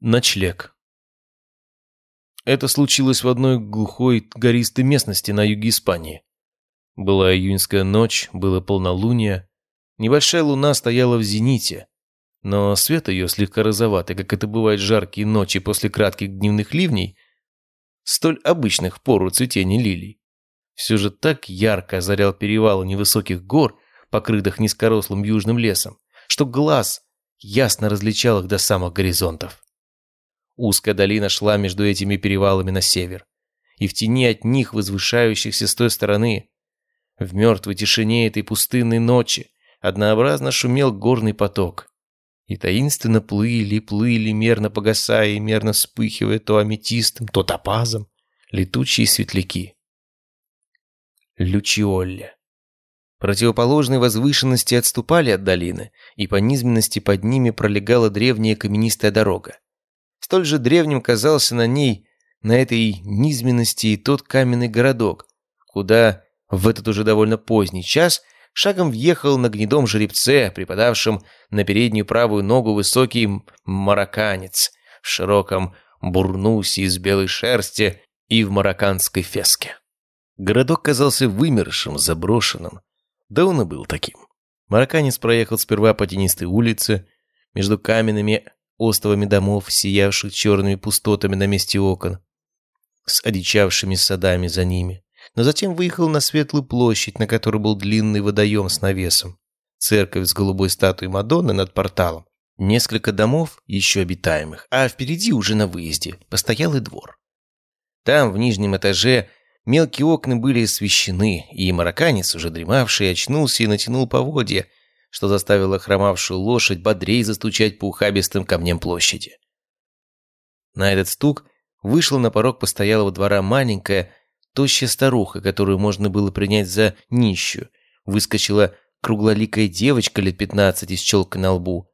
Ночлег. Это случилось в одной глухой гористой местности на юге Испании. Была июньская ночь, было полнолуние. Небольшая луна стояла в зените, но свет ее слегка розоватый, как это бывает жаркие ночи после кратких дневных ливней, столь обычных в пору цветения лилий. Все же так ярко озарял перевалы невысоких гор, покрытых низкорослым южным лесом, что глаз ясно различал их до самых горизонтов. Узкая долина шла между этими перевалами на север, и в тени от них, возвышающихся с той стороны, в мертвой тишине этой пустынной ночи, однообразно шумел горный поток. И таинственно плыли, плыли, мерно погасая и мерно вспыхивая то аметистом, то топазом, летучие светляки. Лючиолля. Противоположные возвышенности отступали от долины, и по низменности под ними пролегала древняя каменистая дорога. Столь же древним казался на ней, на этой низменности и тот каменный городок, куда в этот уже довольно поздний час шагом въехал на гнедом жеребце, припадавшем на переднюю правую ногу высокий марокканец в широком бурнусе из белой шерсти и в марокканской феске. Городок казался вымершим, заброшенным. Да он и был таким. Марокканец проехал сперва по тенистой улице, между каменными островами домов, сиявших черными пустотами на месте окон, с одичавшими садами за ними. Но затем выехал на светлую площадь, на которой был длинный водоем с навесом, церковь с голубой статуей Мадонны над порталом, несколько домов, еще обитаемых, а впереди уже на выезде постоялый двор. Там, в нижнем этаже, мелкие окна были освещены, и марокканец, уже дремавший, очнулся и натянул поводья, что заставило хромавшую лошадь бодрее застучать по ухабистым камням площади. На этот стук вышла на порог постоялого двора маленькая, тощая старуха, которую можно было принять за нищую. Выскочила круглоликая девочка лет пятнадцати с челкой на лбу,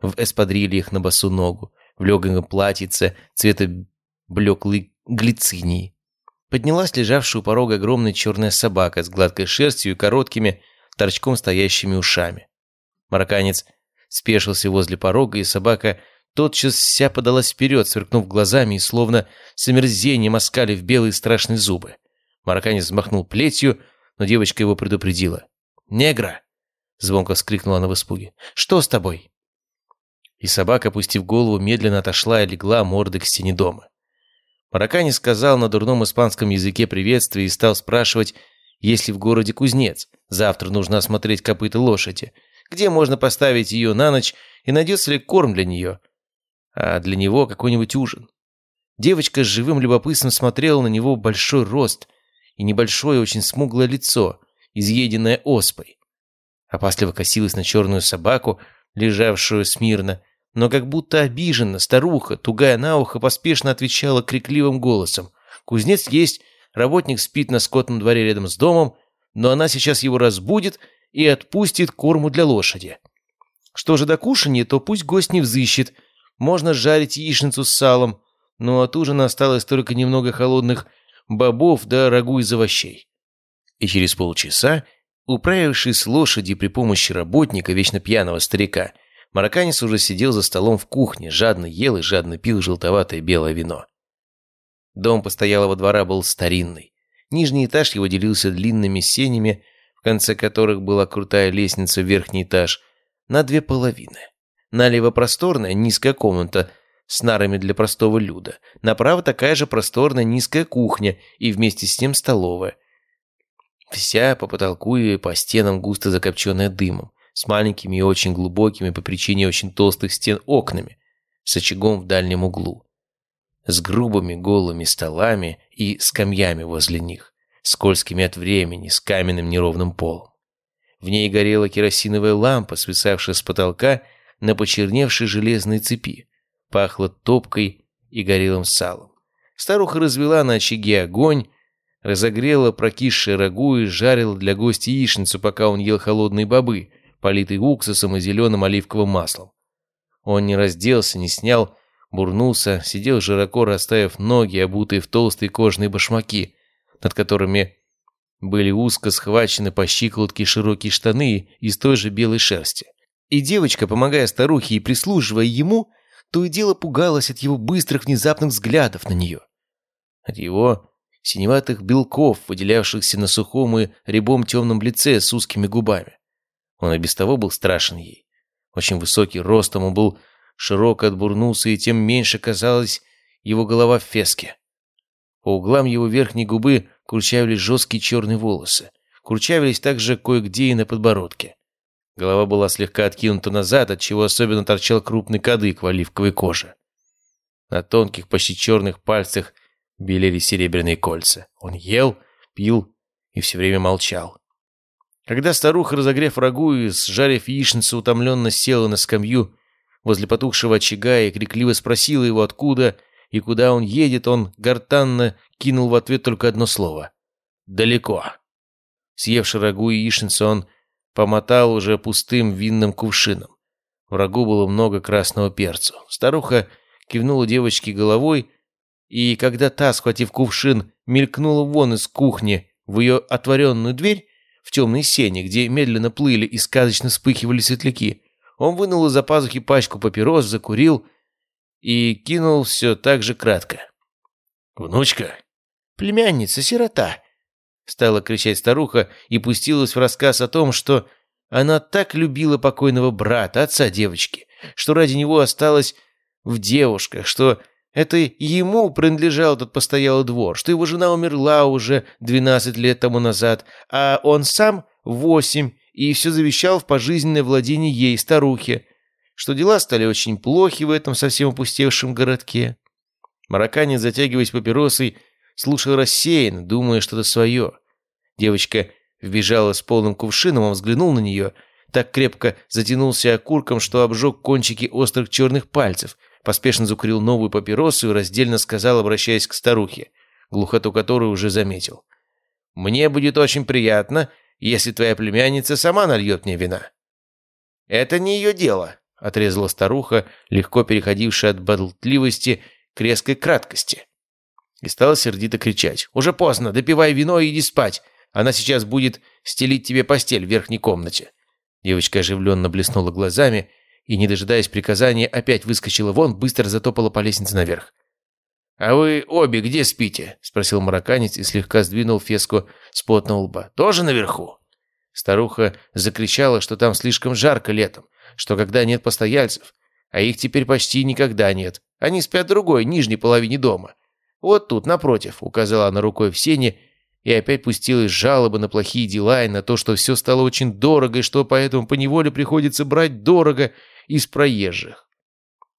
в эспадрильях на босу ногу, в легком платьице цвета блеклой глицинии. Поднялась лежавшая у порога огромная черная собака с гладкой шерстью и короткими, торчком стоящими ушами. Марокканец спешился возле порога, и собака тотчас вся подалась вперед, сверкнув глазами и словно с омерзением оскалив белые страшные зубы. Марокканец взмахнул плетью, но девочка его предупредила. «Негра!» — звонко вскрикнула она в испуге. «Что с тобой?» И собака, опустив голову, медленно отошла и легла мордой к стене дома. Марокканец сказал на дурном испанском языке приветствие и стал спрашивать, есть ли в городе кузнец. Завтра нужно осмотреть копыта лошади где можно поставить ее на ночь и найдется ли корм для нее, а для него какой-нибудь ужин. Девочка с живым любопытством смотрела на него большой рост и небольшое очень смуглое лицо, изъеденное оспой. Опасливо косилась на черную собаку, лежавшую смирно, но как будто обиженно, старуха, тугая на ухо, поспешно отвечала крикливым голосом. «Кузнец есть, работник спит на скотном дворе рядом с домом, но она сейчас его разбудит и отпустит корму для лошади. Что же до кушания, то пусть гость не взыщет. Можно жарить яичницу с салом, но от ужина осталось только немного холодных бобов да рагу из овощей. И через полчаса, управившись с лошади при помощи работника, вечно пьяного старика, марокканец уже сидел за столом в кухне, жадно ел и жадно пил желтоватое белое вино. Дом постоялого двора был старинный. Нижний этаж его делился длинными сенями, конце которых была крутая лестница в верхний этаж, на две половины. Налево просторная низкая комната с нарами для простого люда. Направо такая же просторная низкая кухня и вместе с тем столовая. Вся по потолку и по стенам густо закопченная дымом, с маленькими и очень глубокими по причине очень толстых стен окнами, с очагом в дальнем углу, с грубыми голыми столами и скамьями возле них скользкими от времени, с каменным неровным полом. В ней горела керосиновая лампа, свисавшая с потолка на почерневшей железной цепи. Пахло топкой и горелым салом. Старуха развела на очаге огонь, разогрела прокисшее рагу и жарила для гостя яичницу, пока он ел холодные бобы, политые уксусом и зеленым оливковым маслом. Он не разделся, не снял, бурнулся, сидел широко расставив ноги, обутые в толстые кожаные башмаки, над которыми были узко схвачены по щиколотке широкие штаны из той же белой шерсти. И девочка, помогая старухе и прислуживая ему, то и дело пугалась от его быстрых внезапных взглядов на нее. От его синеватых белков, выделявшихся на сухом и рябом темном лице с узкими губами. Он и без того был страшен ей. Очень высокий ростом он был широко отбурнулся, и тем меньше казалась его голова в феске. По углам его верхней губы курчавились жесткие черные волосы. Курчавились также кое-где и на подбородке. Голова была слегка откинута назад, отчего особенно торчал крупный кадык в оливковой коже. На тонких, почти черных пальцах белели серебряные кольца. Он ел, пил и все время молчал. Когда старуха, разогрев рагу и сжарив яичницу, утомленно села на скамью возле потухшего очага и крикливо спросила его, откуда и куда он едет, он гортанно кинул в ответ только одно слово. «Далеко». Съевши рагу и яичницу, он помотал уже пустым винным кувшином. В рагу было много красного перца. Старуха кивнула девочке головой, и когда та, схватив кувшин, мелькнула вон из кухни в ее отворенную дверь, в темной сене, где медленно плыли и сказочно вспыхивали светляки, он вынул из-за пазухи пачку папирос, закурил и кинул все так же кратко. «Внучка?» «Племянница, сирота!» Стала кричать старуха и пустилась в рассказ о том, что она так любила покойного брата, отца девочки, что ради него осталась в девушках, что это ему принадлежал этот постоялый двор, что его жена умерла уже 12 лет тому назад, а он сам 8, и все завещал в пожизненное владение ей, старухе, что дела стали очень плохи в этом совсем опустевшем городке. Марокканец, затягиваясь папиросой, слушал рассеянно, думая что-то свое. Девочка вбежала с полным кувшином, он взглянул на нее, так крепко затянулся окурком, что обжег кончики острых черных пальцев, поспешно закурил новую папиросу и раздельно сказал, обращаясь к старухе, глухоту которой уже заметил. «Мне будет очень приятно, если твоя племянница сама нальет мне вина». «Это не ее дело», — отрезала старуха, легко переходившая от болтливости к резкой краткости. И стала сердито кричать. «Уже поздно, допивай вино и иди спать. Она сейчас будет стелить тебе постель в верхней комнате». Девочка оживленно блеснула глазами и, не дожидаясь приказания, опять выскочила вон, быстро затопала по лестнице наверх. «А вы обе где спите?» – спросил марокканец и слегка сдвинул феску с потного лба. «Тоже наверху?» Старуха закричала, что там слишком жарко летом, что когда нет постояльцев, а их теперь почти никогда нет, они спят в другой, нижней половине дома. «Вот тут, напротив», — указала она рукой в сене, и опять пустилась жалоба на плохие дела и на то, что все стало очень дорого, и что поэтому поневоле приходится брать дорого из проезжих.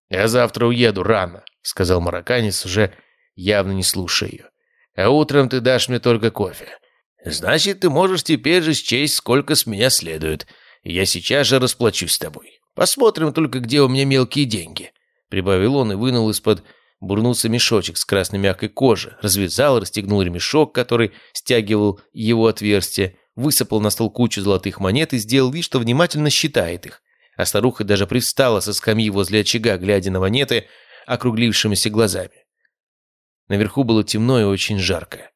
«Я завтра уеду рано», — сказал марокканец, уже явно не слушая ее. «А утром ты дашь мне только кофе. Значит, ты можешь теперь же счесть, сколько с меня следует. Я сейчас же расплачусь с тобой. Посмотрим только, где у меня мелкие деньги», — прибавил он и вынул из-под бурнулся мешочек с красной мягкой кожи, развязал, расстегнул ремешок, который стягивал его отверстие, высыпал на стол кучу золотых монет и сделал вид, что внимательно считает их а старуха даже привстала со скамьи возле очага, глядя на монеты округлившимися глазами. Наверху было темно и очень жарко.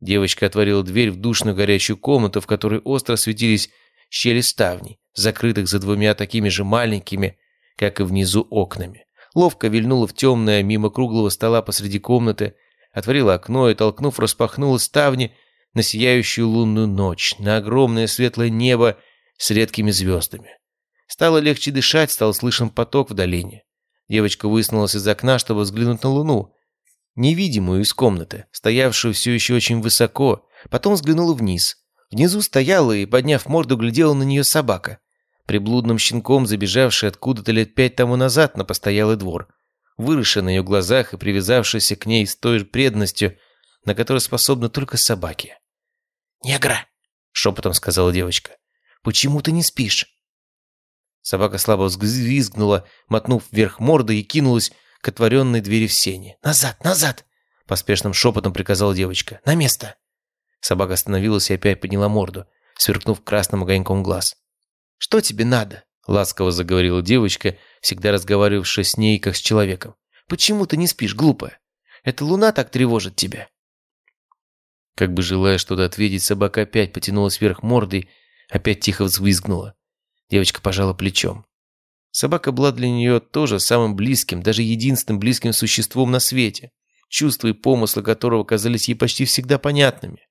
Девочка отворила дверь в душную горячую комнату, в которой остро светились щели ставней, закрытых за двумя такими же маленькими, как и внизу, окнами. Ловко вильнула в темное мимо круглого стола посреди комнаты, отворила окно и, толкнув, распахнула ставни на сияющую лунную ночь, на огромное светлое небо с редкими звездами. Стало легче дышать, стал слышен поток в долине. Девочка высунулась из окна, чтобы взглянуть на луну, невидимую из комнаты, стоявшую все еще очень высоко, потом взглянула вниз. Внизу стояла и, подняв морду, глядела на нее собака, приблудным щенком забежавший откуда-то лет пять тому назад на постоялый двор, выросший на ее глазах и привязавшийся к ней с той преданностью, на которую способны только собаки. «Негра!» — шепотом сказала девочка. «Почему ты не спишь?» Собака слабо взвизгнула, мотнув вверх мордой и кинулась к отворенной двери в сене. «Назад, назад!» – поспешным шепотом приказала девочка. «На место!» Собака остановилась и опять подняла морду, сверкнув красным огоньком глаз. «Что тебе надо?» – ласково заговорила девочка, всегда разговаривавшая с ней, как с человеком. «Почему ты не спишь, глупая? Эта луна так тревожит тебя!» Как бы желая что-то ответить, собака опять потянулась вверх мордой, опять тихо взвизгнула. Девочка пожала плечом. Собака была для нее тоже самым близким, даже единственным близким существом на свете, чувства и помыслы которого казались ей почти всегда понятными.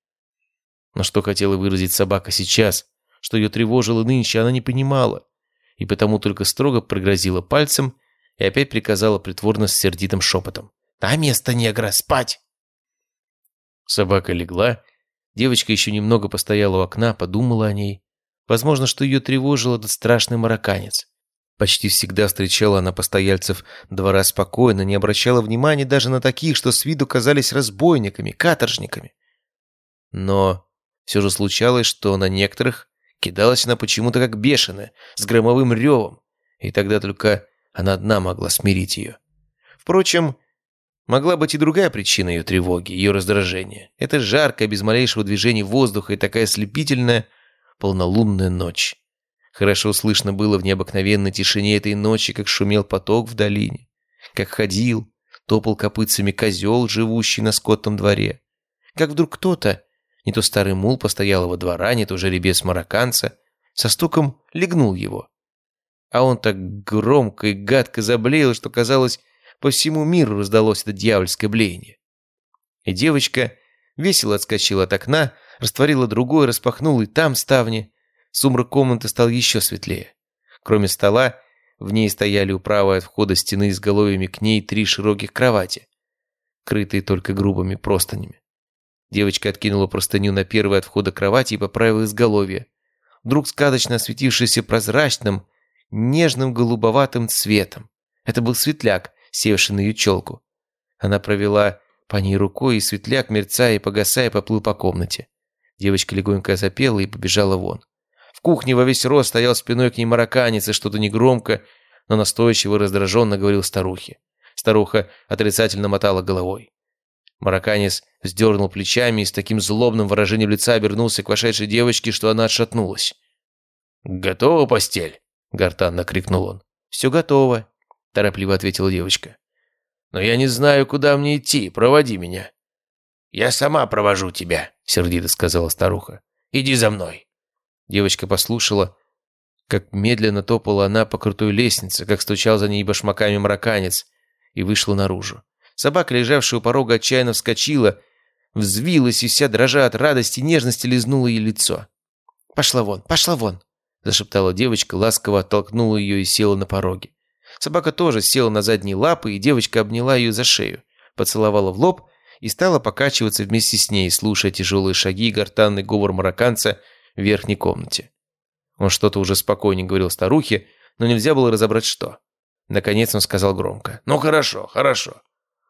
Но что хотела выразить собака сейчас, что ее тревожило нынче, она не понимала, и потому только строго прогрозила пальцем и опять приказала притворно с сердитым шепотом. «На место, негра, спать!» Собака легла, девочка еще немного постояла у окна, подумала о ней. Возможно, что ее тревожил этот страшный марокканец. Почти всегда встречала она постояльцев двора спокойно, не обращала внимания даже на таких, что с виду казались разбойниками, каторжниками. Но все же случалось, что на некоторых кидалась она почему-то как бешеная, с громовым ревом, и тогда только она одна могла смирить ее. Впрочем, могла быть и другая причина ее тревоги, ее раздражения. Это жаркая, без малейшего движения воздуха и такая слепительная полнолунная ночь. Хорошо слышно было в необыкновенной тишине этой ночи, как шумел поток в долине, как ходил, топал копытцами козел, живущий на скотном дворе, как вдруг кто-то, не то старый мул постоялого двора, не то жеребец марокканца, со стуком легнул его. А он так громко и гадко заблеял, что, казалось, по всему миру раздалось это дьявольское блеяние. И девочка весело отскочила от окна, растворила другое, распахнула и там ставни, Сумрак комнаты стал еще светлее. Кроме стола, в ней стояли у правой от входа стены с головами к ней три широких кровати, крытые только грубыми простынями. Девочка откинула простыню на первой от входа кровати и поправила изголовье. Вдруг сказочно осветившийся прозрачным, нежным голубоватым цветом. Это был светляк, севший на ее челку. Она провела по ней рукой, и светляк, мерцая и погасая, поплыл по комнате. Девочка легонько запела и побежала вон. В кухне во весь рост стоял спиной к ней марокканец и что-то негромко, но настойчиво и раздраженно говорил старухе. Старуха отрицательно мотала головой. Марокканец сдернул плечами и с таким злобным выражением лица обернулся к вошедшей девочке, что она отшатнулась. «Готова постель?» — гортанно крикнул он. «Все готово», — торопливо ответила девочка. «Но я не знаю, куда мне идти. Проводи меня». «Я сама провожу тебя», — сердито сказала старуха. «Иди за мной». Девочка послушала, как медленно топала она по крутой лестнице, как стучал за ней башмаками мраканец, и вышла наружу. Собака, лежавшая у порога, отчаянно вскочила, взвилась и вся дрожа от радости и нежности лизнула ей лицо. «Пошла вон, пошла вон!» – зашептала девочка, ласково оттолкнула ее и села на пороге. Собака тоже села на задние лапы, и девочка обняла ее за шею, поцеловала в лоб и стала покачиваться вместе с ней, слушая тяжелые шаги и гортанный говор марокканца – в верхней комнате. Он что-то уже спокойнее говорил старухе, но нельзя было разобрать что. Наконец он сказал громко. «Ну хорошо, хорошо.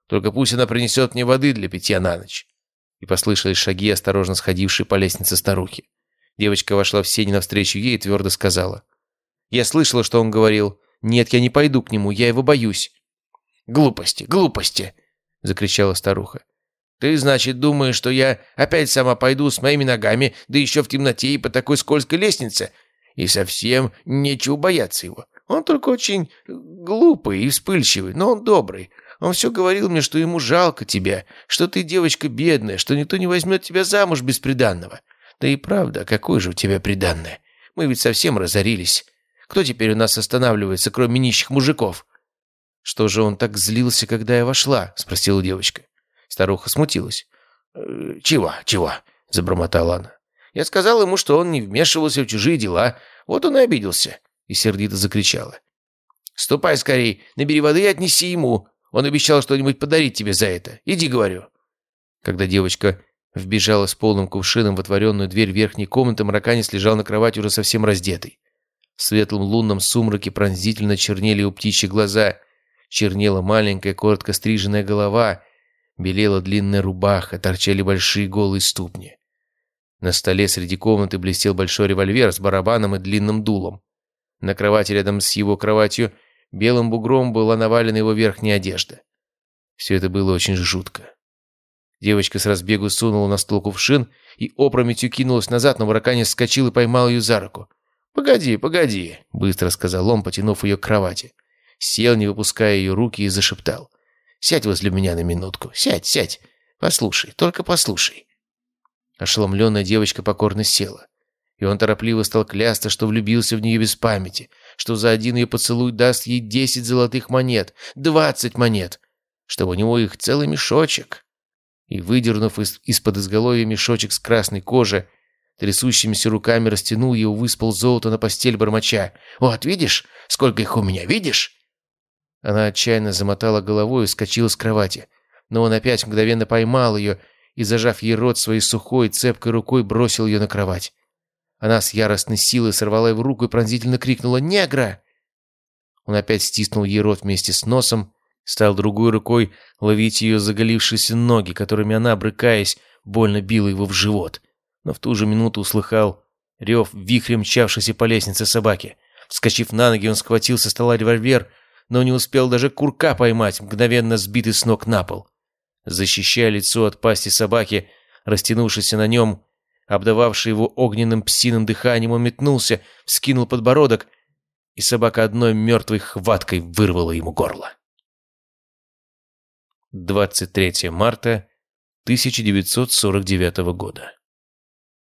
Только пусть она принесет мне воды для питья на ночь». И послышались шаги, осторожно сходившие по лестнице старухи. Девочка вошла в сень навстречу ей и твердо сказала. «Я слышала, что он говорил. Нет, я не пойду к нему, я его боюсь». «Глупости, глупости!» — закричала старуха. Ты, значит, думаешь, что я опять сама пойду с моими ногами, да еще в темноте и по такой скользкой лестнице? И совсем нечего бояться его. Он только очень глупый и вспыльчивый, но он добрый. Он все говорил мне, что ему жалко тебя, что ты девочка бедная, что никто не возьмет тебя замуж без приданного. Да и правда, какое же у тебя приданное? Мы ведь совсем разорились. Кто теперь у нас останавливается, кроме нищих мужиков?» «Что же он так злился, когда я вошла?» – спросила девочка. Старуха смутилась. «Э, «Чего, чего?» – забормотала она. «Я сказал ему, что он не вмешивался в чужие дела. Вот он и обиделся». И сердито закричала. «Ступай скорей, набери воды и отнеси ему. Он обещал что-нибудь подарить тебе за это. Иди, говорю». Когда девочка вбежала с полным кувшином в отворенную дверь верхней комнаты, Мараканец лежал на кровати уже совсем раздетый. В светлом лунном сумраке пронзительно чернели у птичьи глаза, чернела маленькая коротко стриженная голова, Белела длинная рубаха, торчали большие голые ступни. На столе среди комнаты блестел большой револьвер с барабаном и длинным дулом. На кровати рядом с его кроватью белым бугром была навалена его верхняя одежда. Все это было очень жутко. Девочка с разбегу сунула на стол кувшин и опрометью кинулась назад, но Вараканец вскочил и поймал ее за руку. «Погоди, погоди», — быстро сказал он, потянув ее к кровати. Сел, не выпуская ее руки, и зашептал. Сядь возле меня на минутку. Сядь, сядь. Послушай, только послушай». Ошеломленная девочка покорно села. И он торопливо стал клясться, что влюбился в нее без памяти, что за один ее поцелуй даст ей десять золотых монет, двадцать монет, чтобы у него их целый мешочек. И, выдернув из- из-под изголовья мешочек с красной кожи, трясущимися руками растянул его, выспал золото на постель бормоча. «Вот, видишь, сколько их у меня, видишь?» Она отчаянно замотала головой и вскочила с кровати. Но он опять мгновенно поймал ее и, зажав ей рот своей сухой, цепкой рукой, бросил ее на кровать. Она с яростной силой сорвала его руку и пронзительно крикнула «Негра!». Он опять стиснул ей рот вместе с носом, стал другой рукой ловить ее заголившиеся ноги, которыми она, брыкаясь, больно била его в живот. Но в ту же минуту услыхал рев вихрем мчавшейся по лестнице собаки. Вскочив на ноги, он схватил со стола револьвер, но не успел даже курка поймать, мгновенно сбитый с ног на пол. Защищая лицо от пасти собаки, растянувшейся на нем, обдававший его огненным псиным дыханием, он метнулся, вскинул подбородок, и собака одной мертвой хваткой вырвала ему горло. 23 марта 1949 года.